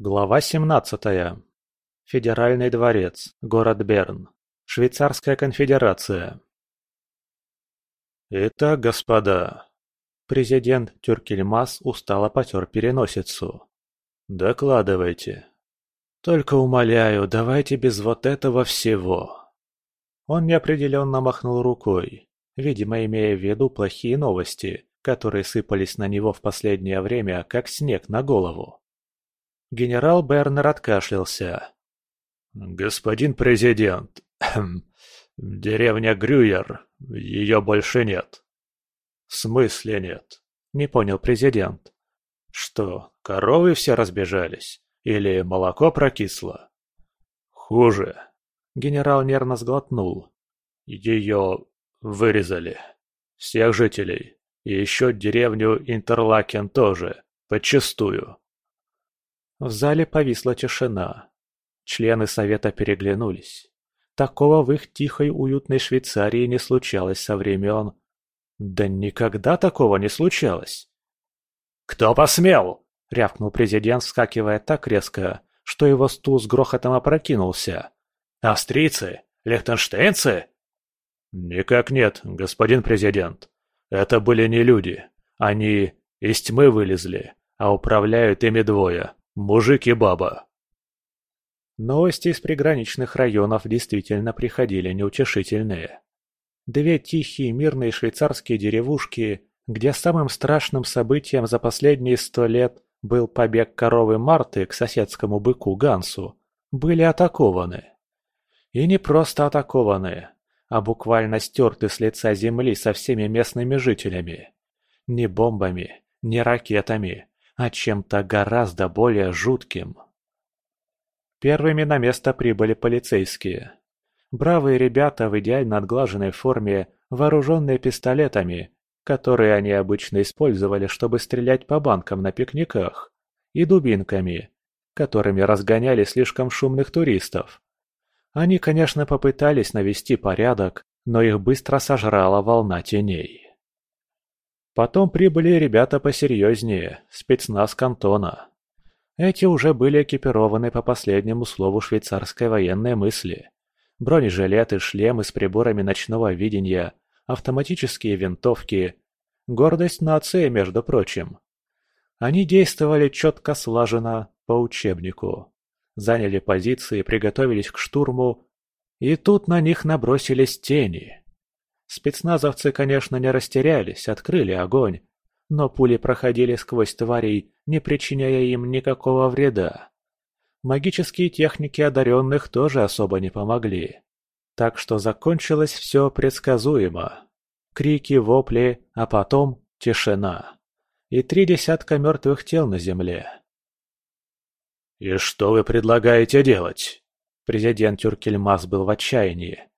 Глава 17. Федеральный дворец, город Берн. Швейцарская конфедерация. Итак, господа. Президент Тюркельмас устало потер переносицу. Докладывайте. Только умоляю, давайте без вот этого всего. Он неопределенно махнул рукой, видимо, имея в виду плохие новости, которые сыпались на него в последнее время, как снег на голову. Генерал Бернер откашлялся. «Господин президент, деревня Грюер, ее больше нет». «В смысле нет?» – не понял президент. «Что, коровы все разбежались? Или молоко прокисло?» «Хуже». Генерал нервно сглотнул. «Ее вырезали. Всех жителей. И еще деревню Интерлакен тоже. Подчистую. В зале повисла тишина. Члены совета переглянулись. Такого в их тихой уютной Швейцарии не случалось со времен... Да никогда такого не случалось. «Кто посмел?» — рявкнул президент, вскакивая так резко, что его стул с грохотом опрокинулся. «Австрийцы? Лехтенштейнцы?» «Никак нет, господин президент. Это были не люди. Они из тьмы вылезли, а управляют ими двое. Мужик и баба. Новости из приграничных районов действительно приходили неутешительные. Две тихие мирные швейцарские деревушки, где самым страшным событием за последние сто лет был побег коровы Марты к соседскому быку Гансу, были атакованы. И не просто атакованы, а буквально стерты с лица земли со всеми местными жителями. Не бомбами, не ракетами, а чем-то гораздо более жутким. Первыми на место прибыли полицейские. Бравые ребята в идеально отглаженной форме, вооруженные пистолетами, которые они обычно использовали, чтобы стрелять по банкам на пикниках, и дубинками, которыми разгоняли слишком шумных туристов. Они, конечно, попытались навести порядок, но их быстро сожрала волна теней. Потом прибыли ребята посерьезнее, спецназ кантона. Эти уже были экипированы по последнему слову швейцарской военной мысли. Бронежилеты, шлемы с приборами ночного видения, автоматические винтовки. Гордость нации, между прочим. Они действовали четко слаженно, по учебнику. Заняли позиции, приготовились к штурму, и тут на них набросились тени. Спецназовцы, конечно, не растерялись, открыли огонь, но пули проходили сквозь тварей, не причиняя им никакого вреда. Магические техники одаренных тоже особо не помогли. Так что закончилось все предсказуемо. Крики, вопли, а потом тишина. И три десятка мертвых тел на земле. «И что вы предлагаете делать?» Президент Тюркельмас был в отчаянии.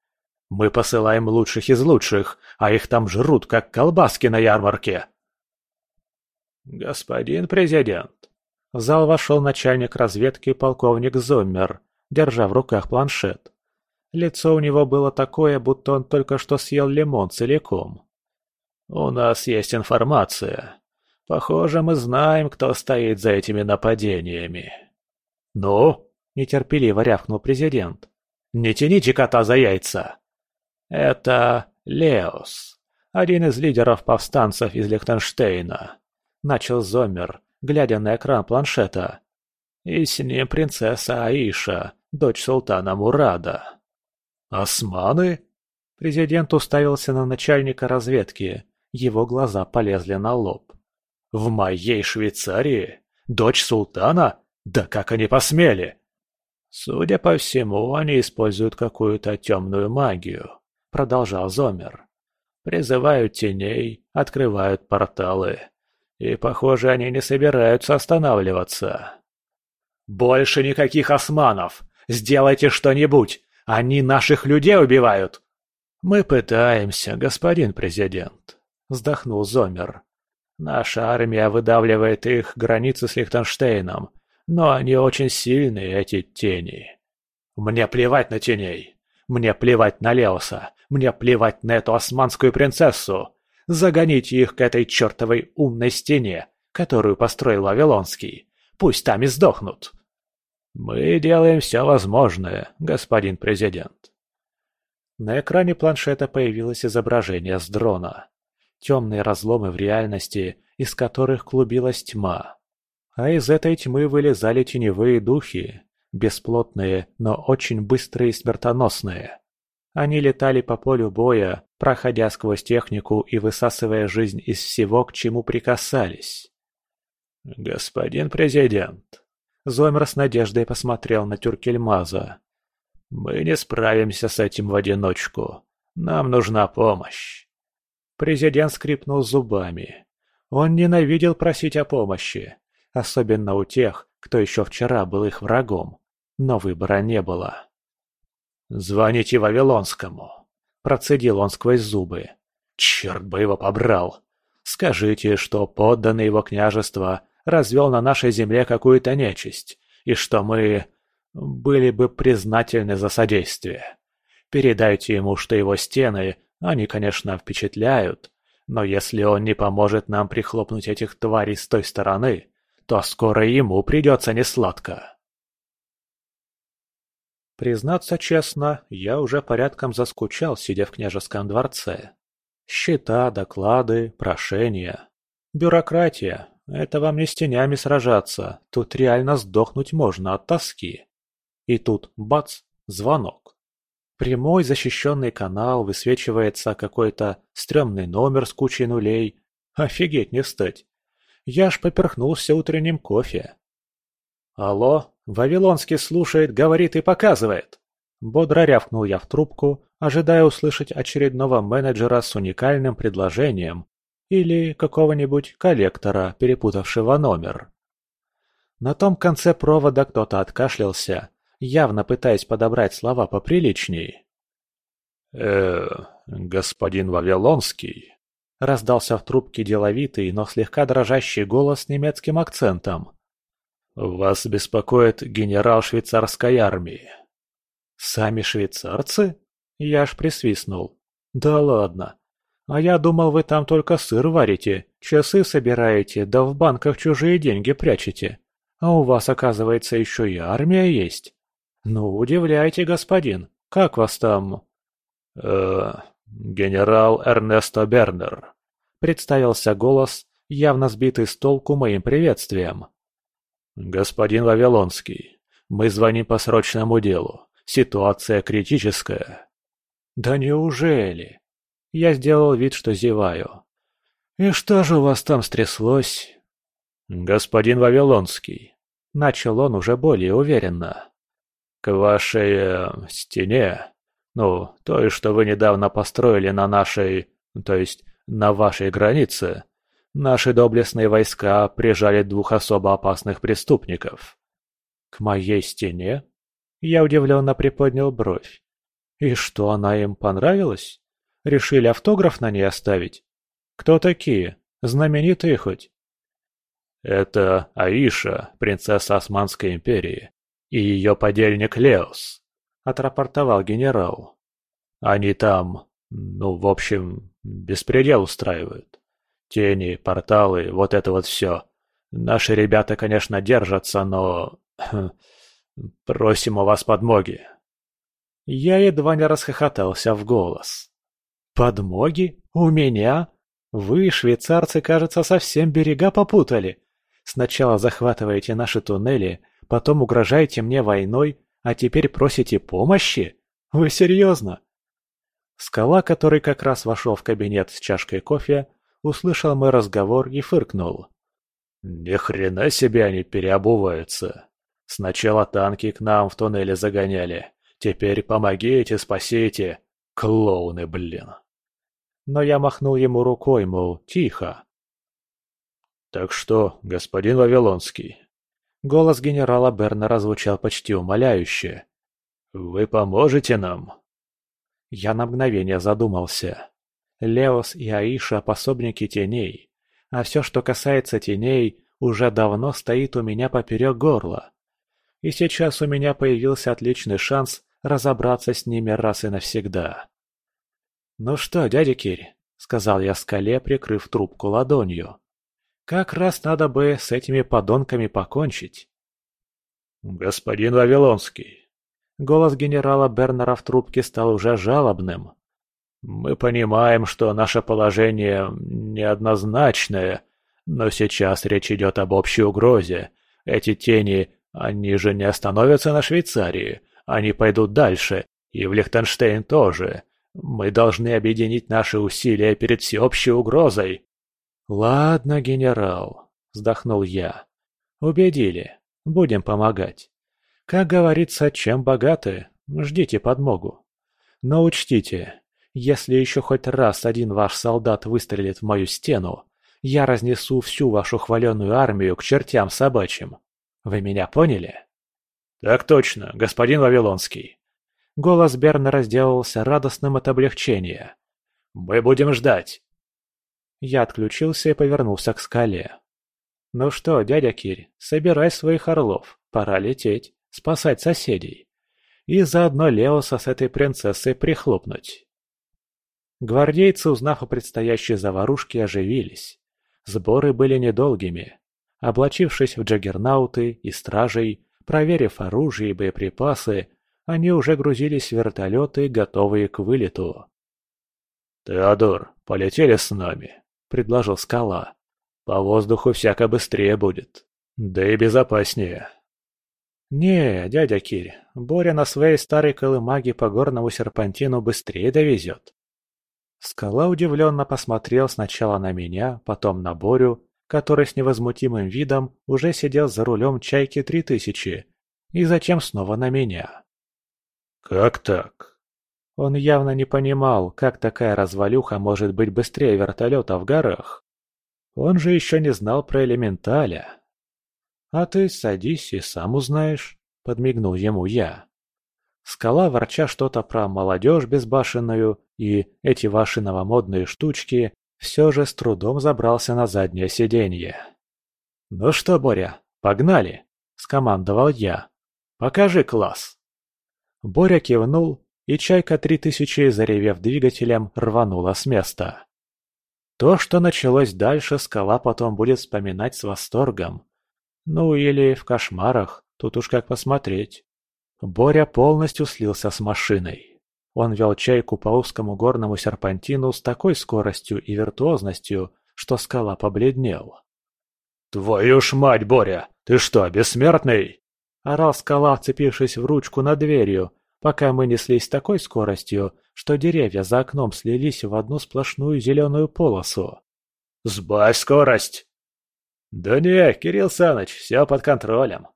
Мы посылаем лучших из лучших, а их там жрут, как колбаски на ярмарке. Господин президент. В зал вошел начальник разведки полковник Зоммер, держа в руках планшет. Лицо у него было такое, будто он только что съел лимон целиком. «У нас есть информация. Похоже, мы знаем, кто стоит за этими нападениями». «Ну?» – нетерпеливо рявкнул президент. «Не тяните кота за яйца!» «Это Леос, один из лидеров повстанцев из Лихтенштейна», — начал Зомер, глядя на экран планшета. «И с ним принцесса Аиша, дочь султана Мурада». «Османы?» Президент уставился на начальника разведки. Его глаза полезли на лоб. «В моей Швейцарии? Дочь султана? Да как они посмели?» «Судя по всему, они используют какую-то темную магию», — продолжал Зомер. «Призывают теней, открывают порталы. И, похоже, они не собираются останавливаться». «Больше никаких османов! Сделайте что-нибудь! Они наших людей убивают!» «Мы пытаемся, господин президент», — вздохнул Зомер. «Наша армия выдавливает их границы с Лихтенштейном, но они очень сильные, эти тени». «Мне плевать на теней. Мне плевать на Леоса. Мне плевать на эту османскую принцессу. Загоните их к этой чертовой умной стене, которую построил Вавилонский. Пусть там и сдохнут. Мы делаем все возможное, господин президент. На экране планшета появилось изображение с дрона. Темные разломы в реальности, из которых клубилась тьма. А из этой тьмы вылезали теневые духи, бесплотные, но очень быстрые и смертоносные. Они летали по полю боя, проходя сквозь технику и высасывая жизнь из всего, к чему прикасались. «Господин президент», — Зомер с надеждой посмотрел на Тюркельмаза, — «мы не справимся с этим в одиночку. Нам нужна помощь». Президент скрипнул зубами. Он ненавидел просить о помощи, особенно у тех, кто еще вчера был их врагом, но выбора не было. «Звоните Вавилонскому», — процедил он сквозь зубы. «Черт бы его побрал! Скажите, что подданный его княжества развел на нашей земле какую-то нечисть, и что мы были бы признательны за содействие. Передайте ему, что его стены, они, конечно, впечатляют, но если он не поможет нам прихлопнуть этих тварей с той стороны, то скоро ему придется несладко. Признаться честно, я уже порядком заскучал, сидя в княжеском дворце. Счета, доклады, прошения. Бюрократия. Это вам не с тенями сражаться, тут реально сдохнуть можно от тоски. И тут, бац, звонок. Прямой защищенный канал, высвечивается какой-то стрёмный номер с кучей нулей. Офигеть не встать. Я аж поперхнулся утренним кофе. «Алло, Вавилонский слушает, говорит и показывает!» Бодро рявкнул я в трубку, ожидая услышать очередного менеджера с уникальным предложением или какого-нибудь коллектора, перепутавшего номер. На том конце провода кто-то откашлялся, явно пытаясь подобрать слова поприличней. э господин Вавилонский», — раздался в трубке деловитый, но слегка дрожащий голос с немецким акцентом. «Вас беспокоит генерал швейцарской армии». «Сами швейцарцы?» Я аж присвистнул. «Да ладно. А я думал, вы там только сыр варите, часы собираете, да в банках чужие деньги прячете. А у вас, оказывается, еще и армия есть. Ну, удивляйте, господин. Как вас там?» «Э, генерал Эрнесто Бернер», — представился голос, явно сбитый с толку моим приветствием. «Господин Вавилонский, мы звоним по срочному делу. Ситуация критическая». «Да неужели?» Я сделал вид, что зеваю. «И что же у вас там стряслось?» «Господин Вавилонский», — начал он уже более уверенно. «К вашей... Э, стене, ну, той, что вы недавно построили на нашей... то есть на вашей границе, Наши доблестные войска прижали двух особо опасных преступников. К моей стене? Я удивленно приподнял бровь. И что, она им понравилась? Решили автограф на ней оставить? Кто такие? Знаменитые хоть? Это Аиша, принцесса Османской империи, и ее подельник Леос, отрапортовал генерал. Они там, ну, в общем, беспредел устраивают. Тени, порталы, вот это вот все. Наши ребята, конечно, держатся, но... Просим у вас подмоги. Я едва не расхохотался в голос. Подмоги? У меня? Вы, швейцарцы, кажется, совсем берега попутали. Сначала захватываете наши туннели, потом угрожаете мне войной, а теперь просите помощи? Вы серьезно? Скала, который как раз вошел в кабинет с чашкой кофе, услышал мой разговор и фыркнул. «Ни хрена себе они переобуваются. Сначала танки к нам в туннеле загоняли. Теперь помогите, спасите. Клоуны, блин!» Но я махнул ему рукой, мол, тихо. «Так что, господин Вавилонский?» Голос генерала Бернера звучал почти умоляюще. «Вы поможете нам?» Я на мгновение задумался. Леос и Аиша – пособники теней, а все, что касается теней, уже давно стоит у меня поперек горла. И сейчас у меня появился отличный шанс разобраться с ними раз и навсегда. «Ну что, дядя Кирь», — сказал я скале, прикрыв трубку ладонью, — «как раз надо бы с этими подонками покончить». «Господин Вавилонский». Голос генерала Бернера в трубке стал уже жалобным. «Мы понимаем, что наше положение неоднозначное, но сейчас речь идет об общей угрозе. Эти тени, они же не остановятся на Швейцарии, они пойдут дальше, и в Лихтенштейн тоже. Мы должны объединить наши усилия перед всеобщей угрозой». «Ладно, генерал», — вздохнул я. «Убедили. Будем помогать. Как говорится, чем богаты, ждите подмогу. Но учтите, если еще хоть раз один ваш солдат выстрелит в мою стену, я разнесу всю вашу хваленую армию к чертям собачьим. Вы меня поняли?» «Так точно, господин Вавилонский». Голос Бернера сделался радостным от облегчения. «Мы будем ждать». Я отключился и повернулся к скале. «Ну что, дядя Кирь, собирай своих орлов, пора лететь, спасать соседей. И заодно Леоса с этой принцессой прихлопнуть». Гвардейцы, узнав о предстоящей заварушке, оживились. Сборы были недолгими. Облачившись в джаггернауты и стражей, проверив оружие и боеприпасы, они уже грузились в вертолеты, готовые к вылету. «Теодор, полетели с нами», — предложил Скала. «По воздуху всяко быстрее будет. Да и безопаснее». «Не, дядя Кирь, Боря на своей старой колымаге по горному серпантину быстрее довезет. Скала удивленно посмотрел сначала на меня, потом на Борю, который с невозмутимым видом уже сидел за рулем «Чайки-3000», и затем снова на меня. «Как так?» Он явно не понимал, как такая развалюха может быть быстрее вертолета в горах. Он же еще не знал про элементаля. «А ты садись и сам узнаешь», — подмигнул ему я. Скала, ворча что-то про молодежь безбашенную и эти ваши новомодные штучки, все же с трудом забрался на заднее сиденье. «Ну что, Боря, погнали!» – скомандовал я. «Покажи класс!» Боря кивнул, и «Чайка-3000», заревев двигателем, рванула с места. То, что началось дальше, скала потом будет вспоминать с восторгом. Ну или в кошмарах, тут уж как посмотреть. Боря полностью слился с машиной. Он вел чайку по узкому горному серпантину с такой скоростью и виртуозностью, что скала побледнел. «Твою ж мать, Боря! Ты что, бессмертный?» Орал скала, вцепившись в ручку над дверью, пока мы неслись с такой скоростью, что деревья за окном слились в одну сплошную зеленую полосу. «Сбавь скорость!» «Да не, Кирилл Саныч, все под контролем!»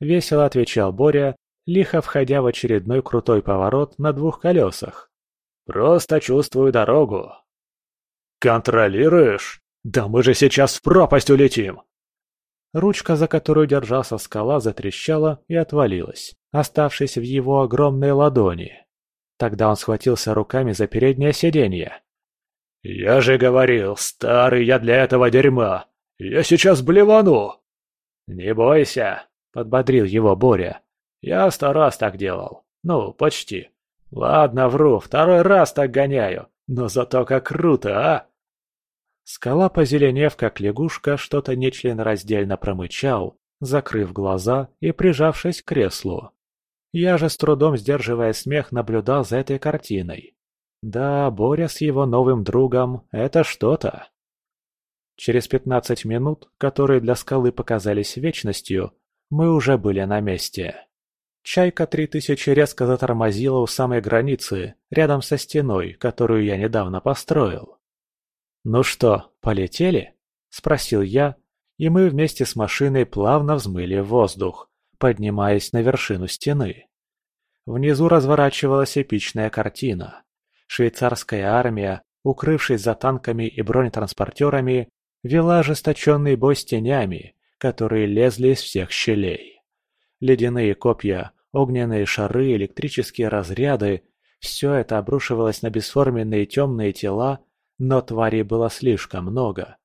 Весело отвечал Боря лихо входя в очередной крутой поворот на двух колесах. «Просто чувствую дорогу». «Контролируешь? Да мы же сейчас в пропасть улетим!» Ручка, за которую держался скала, затрещала и отвалилась, оставшись в его огромной ладони. Тогда он схватился руками за переднее сиденье. «Я же говорил, старый я для этого дерьма! Я сейчас блевану!» «Не бойся!» — подбодрил его Боря. Я сто раз так делал. Ну, почти. Ладно, вру, второй раз так гоняю. Но зато как круто, а? Скала, позеленев как лягушка, что-то нечленораздельно промычал, закрыв глаза и прижавшись к креслу. Я же с трудом сдерживая смех наблюдал за этой картиной. Да, Боря с его новым другом — это что-то. Через пятнадцать минут, которые для скалы показались вечностью, мы уже были на месте. Чайка-3000 резко затормозила у самой границы, рядом со стеной, которую я недавно построил. «Ну что, полетели?» – спросил я, и мы вместе с машиной плавно взмыли в воздух, поднимаясь на вершину стены. Внизу разворачивалась эпичная картина. Швейцарская армия, укрывшись за танками и бронетранспортерами, вела ожесточенный бой с тенями, которые лезли из всех щелей. Ледяные копья Огненные шары, электрические разряды – все это обрушивалось на бесформенные темные тела, но тварей было слишком много.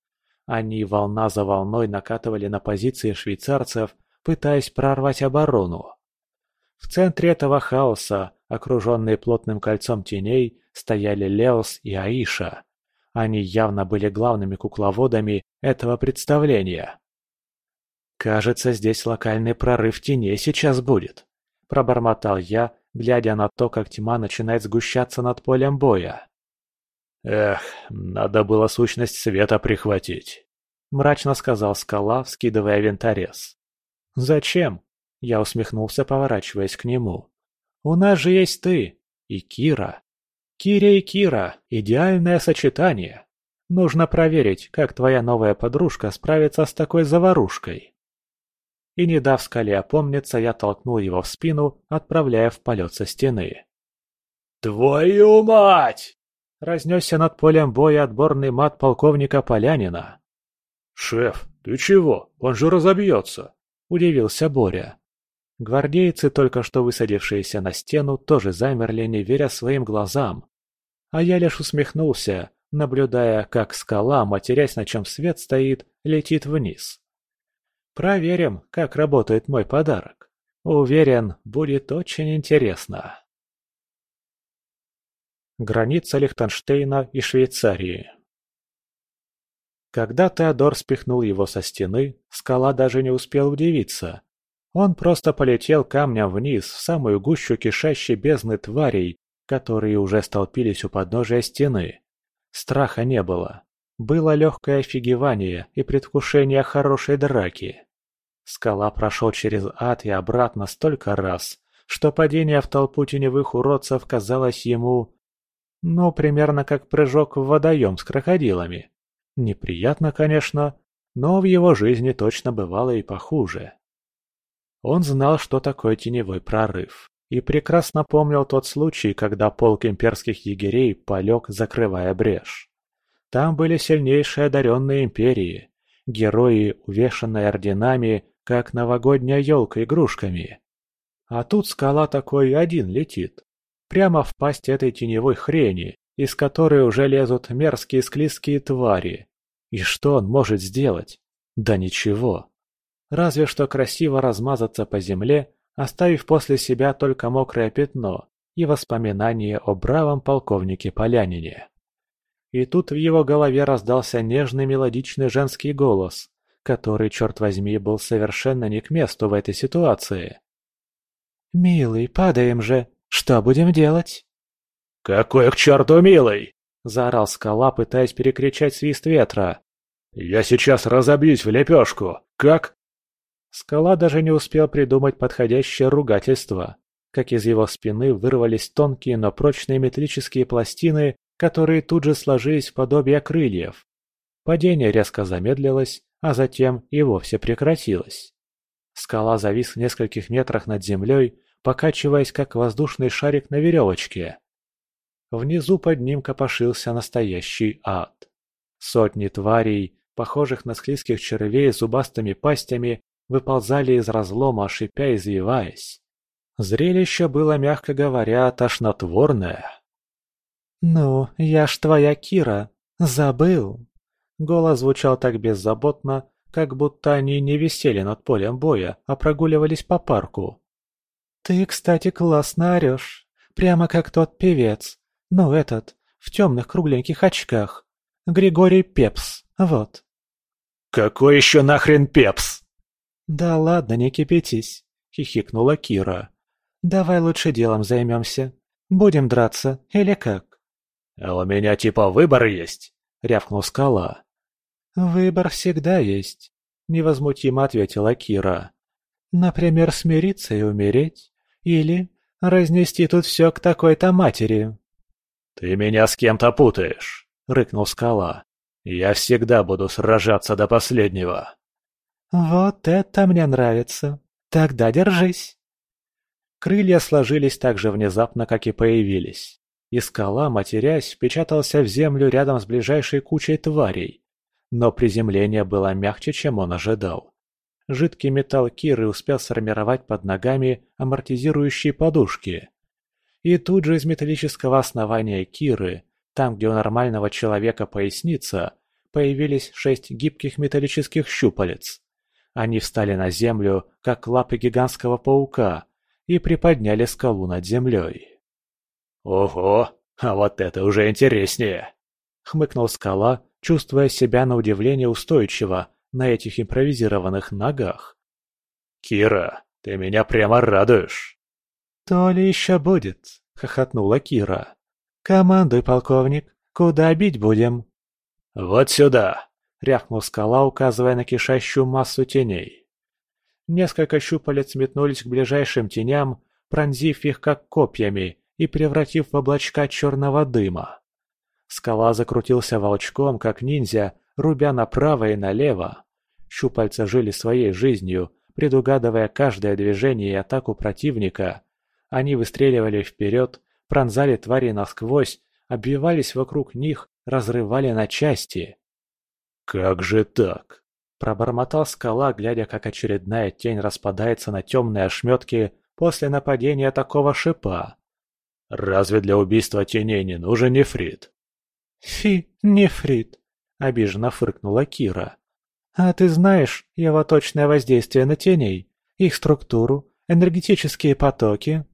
Они волна за волной накатывали на позиции швейцарцев, пытаясь прорвать оборону. В центре этого хаоса, окруженные плотным кольцом теней, стояли Леос и Аиша. Они явно были главными кукловодами этого представления. «Кажется, здесь локальный прорыв теней сейчас будет», – пробормотал я, глядя на то, как тьма начинает сгущаться над полем боя. «Эх, надо было сущность света прихватить», – мрачно сказал скала, вскидывая винторез. «Зачем?» – я усмехнулся, поворачиваясь к нему. «У нас же есть ты и Кира. Киря и Кира – идеальное сочетание. Нужно проверить, как твоя новая подружка справится с такой заварушкой» и, не дав скале опомниться, я толкнул его в спину, отправляя в полет со стены. «Твою мать!» — разнесся над полем боя отборный мат полковника Полянина. «Шеф, ты чего? Он же разобьется!» — удивился Боря. Гвардейцы, только что высадившиеся на стену, тоже замерли, не веря своим глазам. А я лишь усмехнулся, наблюдая, как скала, матерясь на чем свет стоит, летит вниз. Проверим, как работает мой подарок. Уверен, будет очень интересно. Граница Лихтенштейна и Швейцарии Когда Теодор спихнул его со стены, скала даже не успел удивиться. Он просто полетел камнем вниз в самую гущу кишащей бездны тварей, которые уже столпились у подножия стены. Страха не было. Было легкое офигевание и предвкушение хорошей драки. Скала прошел через ад и обратно столько раз, что падение в толпу теневых уродцев казалось ему... Ну, примерно как прыжок в водоем с крокодилами. Неприятно, конечно, но в его жизни точно бывало и похуже. Он знал, что такое теневой прорыв, и прекрасно помнил тот случай, когда полк имперских егерей полег, закрывая брешь. Там были сильнейшие одаренные империи, герои, увешанные орденами, как новогодняя елка игрушками. А тут скала такой один летит. Прямо в пасть этой теневой хрени, из которой уже лезут мерзкие склизкие твари. И что он может сделать? Да ничего. Разве что красиво размазаться по земле, оставив после себя только мокрое пятно и воспоминания о бравом полковнике Полянине. И тут в его голове раздался нежный мелодичный женский голос, который, черт возьми, был совершенно не к месту в этой ситуации. «Милый, падаем же! Что будем делать?» «Какой к черту милый!» – заорал скала, пытаясь перекричать свист ветра. «Я сейчас разобьюсь в лепешку! Как?» Скала даже не успел придумать подходящее ругательство, как из его спины вырвались тонкие, но прочные металлические пластины которые тут же сложились в подобие крыльев. Падение резко замедлилось, а затем и вовсе прекратилось. Скала завис в нескольких метрах над землей, покачиваясь как воздушный шарик на веревочке. Внизу под ним копошился настоящий ад. Сотни тварей, похожих на склизких червей с зубастыми пастями, выползали из разлома, шипя и извиваясь. Зрелище было, мягко говоря, тошнотворное. «Ну, я ж твоя Кира. Забыл». Голос звучал так беззаботно, как будто они не висели над полем боя, а прогуливались по парку. «Ты, кстати, классно орешь. Прямо как тот певец. Ну, этот, в темных кругленьких очках. Григорий Пепс, вот». «Какой еще нахрен Пепс?» «Да ладно, не кипятись», — хихикнула Кира. «Давай лучше делом займемся. Будем драться, или как?» «А у меня типа выбор есть?» — рявкнул скала. «Выбор всегда есть», — невозмутимо ответила Кира. «Например, смириться и умереть. Или разнести тут все к такой-то матери». «Ты меня с кем-то путаешь», — рыкнул скала. «Я всегда буду сражаться до последнего». «Вот это мне нравится. Тогда держись». Крылья сложились так же внезапно, как и появились и скала, матерясь, впечатался в землю рядом с ближайшей кучей тварей. Но приземление было мягче, чем он ожидал. Жидкий металл Киры успел сформировать под ногами амортизирующие подушки. И тут же из металлического основания Киры, там, где у нормального человека поясница, появились шесть гибких металлических щупалец. Они встали на землю, как лапы гигантского паука, и приподняли скалу над землей. «Ого, а вот это уже интереснее!» — хмыкнул скала, чувствуя себя на удивление устойчиво, на этих импровизированных ногах. «Кира, ты меня прямо радуешь!» «То ли еще будет!» — хохотнула Кира. «Командуй, полковник, куда бить будем?» «Вот сюда!» — рявкнул скала, указывая на кишащую массу теней. Несколько щупалец метнулись к ближайшим теням, пронзив их как копьями и превратив в облачка черного дыма. Скала закрутился волчком, как ниндзя, рубя направо и налево. Щупальца жили своей жизнью, предугадывая каждое движение и атаку противника. Они выстреливали вперед, пронзали твари насквозь, обвивались вокруг них, разрывали на части. «Как же так?» – пробормотал скала, глядя, как очередная тень распадается на темные ошметки после нападения такого шипа. «Разве для убийства теней не нужен нефрит?» «Фи, нефрит!» – обиженно фыркнула Кира. «А ты знаешь его точное воздействие на теней, их структуру, энергетические потоки?»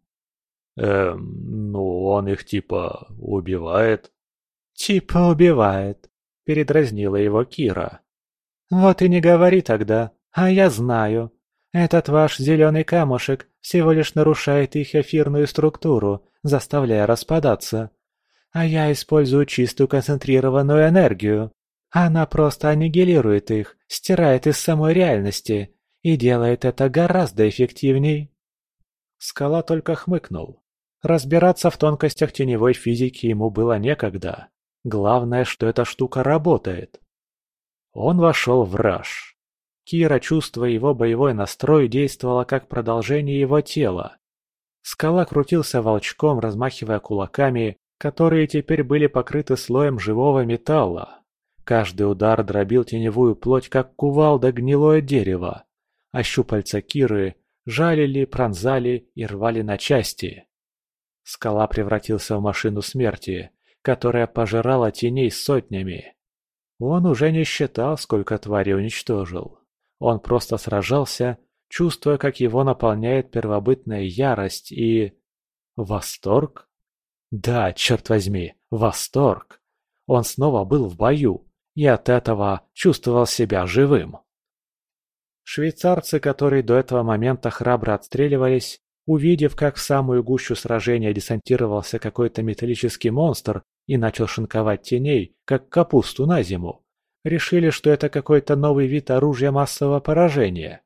«Эм, ну он их типа убивает». «Типа убивает», – передразнила его Кира. «Вот и не говори тогда, а я знаю. Этот ваш зеленый камушек всего лишь нарушает их эфирную структуру, заставляя распадаться. А я использую чистую концентрированную энергию. Она просто аннигилирует их, стирает из самой реальности и делает это гораздо эффективней. Скала только хмыкнул. Разбираться в тонкостях теневой физики ему было некогда. Главное, что эта штука работает. Он вошел в раж. Кира, чувствуя его боевой настрой, действовала как продолжение его тела. Скала крутился волчком, размахивая кулаками, которые теперь были покрыты слоем живого металла. Каждый удар дробил теневую плоть, как кувалда гнилое дерево, а щупальца Киры жалили, пронзали и рвали на части. Скала превратился в машину смерти, которая пожирала теней сотнями. Он уже не считал, сколько тварей уничтожил. Он просто сражался, чувствуя, как его наполняет первобытная ярость и... Восторг? Да, черт возьми, восторг. Он снова был в бою, и от этого чувствовал себя живым. Швейцарцы, которые до этого момента храбро отстреливались, увидев, как в самую гущу сражения десантировался какой-то металлический монстр и начал шинковать теней, как капусту на зиму, решили, что это какой-то новый вид оружия массового поражения.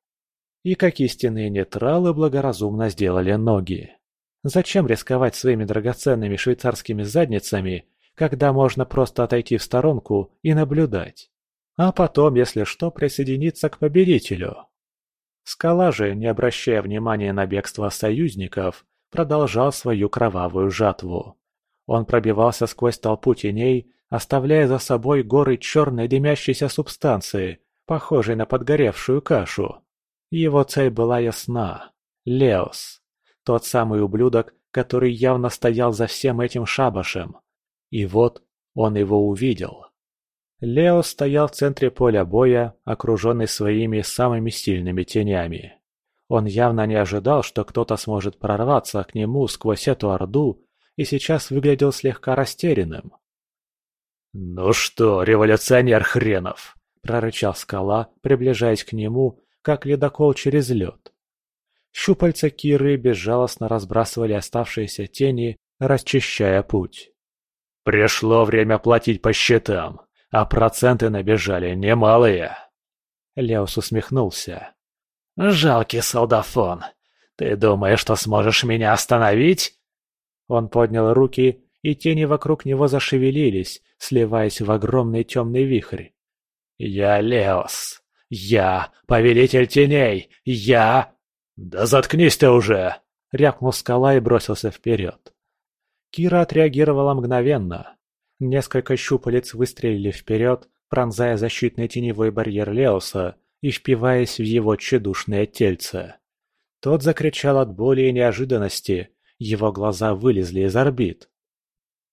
И как истинные нейтралы благоразумно сделали ноги. Зачем рисковать своими драгоценными швейцарскими задницами, когда можно просто отойти в сторонку и наблюдать? А потом, если что, присоединиться к победителю. Скала же, не обращая внимания на бегство союзников, продолжал свою кровавую жатву. Он пробивался сквозь толпу теней, оставляя за собой горы черной дымящейся субстанции, похожей на подгоревшую кашу. Его цель была ясна. Леос. Тот самый ублюдок, который явно стоял за всем этим шабашем. И вот он его увидел. Лео стоял в центре поля боя, окруженный своими самыми сильными тенями. Он явно не ожидал, что кто-то сможет прорваться к нему сквозь эту орду, и сейчас выглядел слегка растерянным. «Ну что, революционер хренов!» – прорычал скала, приближаясь к нему, как ледокол через лед. Щупальца Киры безжалостно разбрасывали оставшиеся тени, расчищая путь. «Пришло время платить по счетам, а проценты набежали немалые!» Леус усмехнулся. «Жалкий солдафон! Ты думаешь, что сможешь меня остановить?» Он поднял руки, и тени вокруг него зашевелились, сливаясь в огромный темный вихрь. «Я Леос! Я повелитель теней! Я...» «Да заткнись ты уже!» — рявкнул скала и бросился вперед. Кира отреагировала мгновенно. Несколько щупалец выстрелили вперед, пронзая защитный теневой барьер Леоса и впиваясь в его тщедушное тельце. Тот закричал от боли и неожиданности, его глаза вылезли из орбит.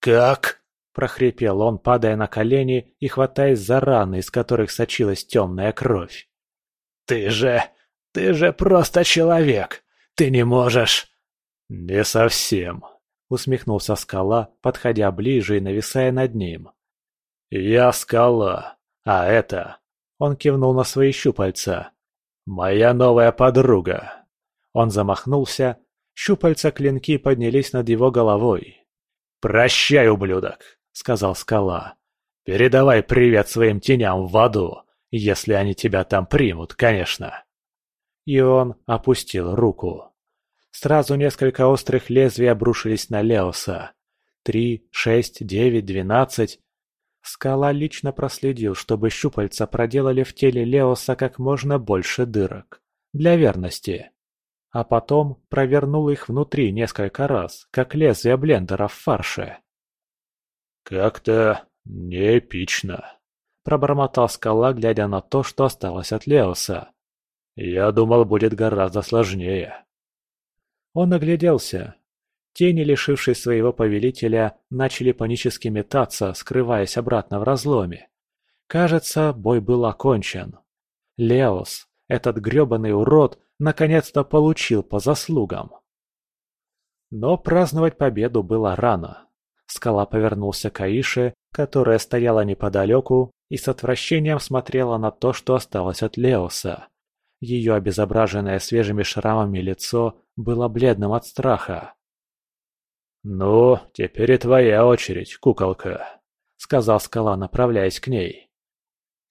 «Как?» – прохрипел он, падая на колени и хватаясь за раны, из которых сочилась темная кровь. «Ты же... Ты же просто человек! Ты не можешь...» «Не совсем», — усмехнулся скала, подходя ближе и нависая над ним. «Я скала, а это Он кивнул на свои щупальца. «Моя новая подруга!» Он замахнулся, щупальца-клинки поднялись над его головой. «Прощай, ублюдок!» — сказал скала. «Передавай привет своим теням в аду, если они тебя там примут, конечно!» И он опустил руку. Сразу несколько острых лезвий обрушились на Леоса. Три, шесть, девять, двенадцать. Скала лично проследил, чтобы щупальца проделали в теле Леоса как можно больше дырок. Для верности. А потом провернул их внутри несколько раз, как лезвие блендера в фарше. «Как-то неэпично», — пробормотал скала, глядя на то, что осталось от Леоса. «Я думал, будет гораздо сложнее». Он огляделся. Тени, лишившись своего повелителя, начали панически метаться, скрываясь обратно в разломе. Кажется, бой был окончен. Леос, этот грёбаный урод, наконец-то получил по заслугам. Но праздновать победу было рано. Скала повернулся к Аише, которая стояла неподалеку и с отвращением смотрела на то, что осталось от Леоса. Ее обезображенное свежими шрамами лицо было бледным от страха. «Ну, теперь и твоя очередь, куколка», — сказал скала, направляясь к ней.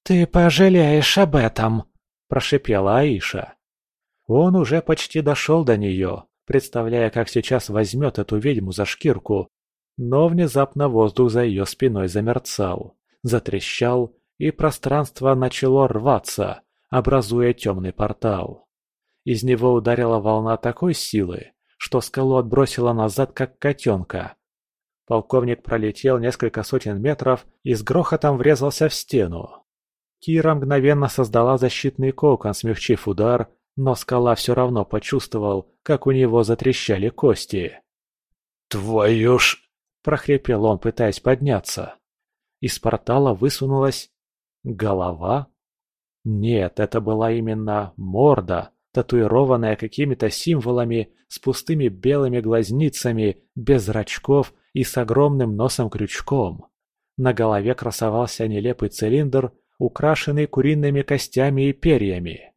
«Ты пожалеешь об этом», — прошипела Аиша. Он уже почти дошел до нее, представляя, как сейчас возьмет эту ведьму за шкирку, но внезапно воздух за ее спиной замерцал, затрещал, и пространство начало рваться, образуя темный портал. Из него ударила волна такой силы, что скалу отбросило назад, как котенка. Полковник пролетел несколько сотен метров и с грохотом врезался в стену. Кира мгновенно создала защитный кокон, смягчив удар, но скала все равно почувствовал, как у него затрещали кости. «Твою ж...» – прохрипел он, пытаясь подняться. Из портала высунулась... голова? Нет, это была именно морда, татуированная какими-то символами, с пустыми белыми глазницами, без зрачков и с огромным носом-крючком. На голове красовался нелепый цилиндр, украшенный куриными костями и перьями.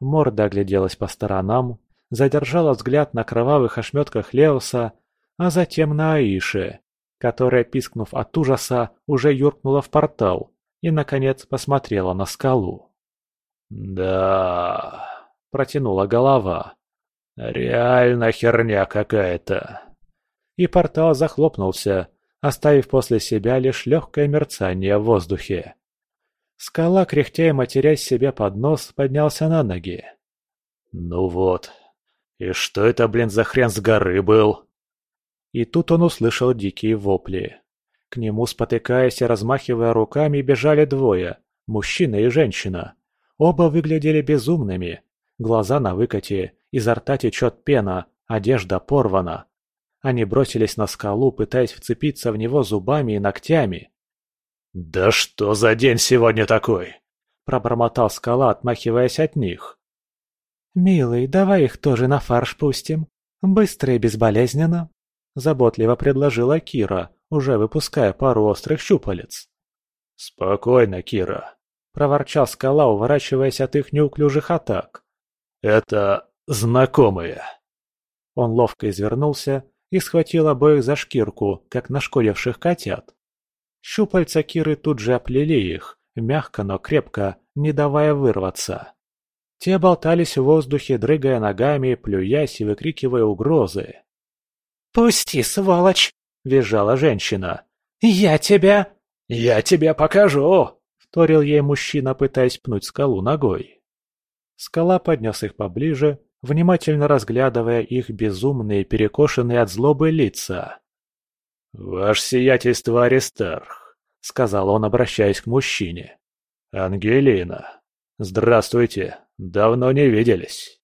Морда огляделась по сторонам, задержала взгляд на кровавых ошметках Леоса, а затем на Аише, которая, пискнув от ужаса, уже юркнула в портал и, наконец, посмотрела на скалу. «Да...» — протянула голова. «Реально херня какая-то». И портал захлопнулся, оставив после себя лишь легкое мерцание в воздухе. Скала, кряхтя и матерясь себе под нос, поднялся на ноги. «Ну вот. И что это, блин, за хрен с горы был?» И тут он услышал дикие вопли. К нему, спотыкаясь и размахивая руками, бежали двое – мужчина и женщина. Оба выглядели безумными. Глаза на выкате, изо рта течет пена, одежда порвана. Они бросились на скалу, пытаясь вцепиться в него зубами и ногтями. «Да что за день сегодня такой?» – пробормотал скала, отмахиваясь от них. «Милый, давай их тоже на фарш пустим. Быстро и безболезненно», – заботливо предложила Кира, уже выпуская пару острых щупалец. «Спокойно, Кира», – проворчал скала, уворачиваясь от их неуклюжих атак. «Это знакомые». Он ловко извернулся и схватил обоих за шкирку, как нашкодивших котят. Щупальца Киры тут же оплели их, мягко, но крепко, не давая вырваться. Те болтались в воздухе, дрыгая ногами, плюясь и выкрикивая угрозы. «Пусти, сволочь!» – визжала женщина. «Я тебя...» «Я тебе покажу!» – вторил ей мужчина, пытаясь пнуть скалу ногой. Скала поднес их поближе, внимательно разглядывая их безумные, перекошенные от злобы лица. «Ваше сиятельство Аристарх», — сказал он, обращаясь к мужчине. «Ангелина, здравствуйте, давно не виделись».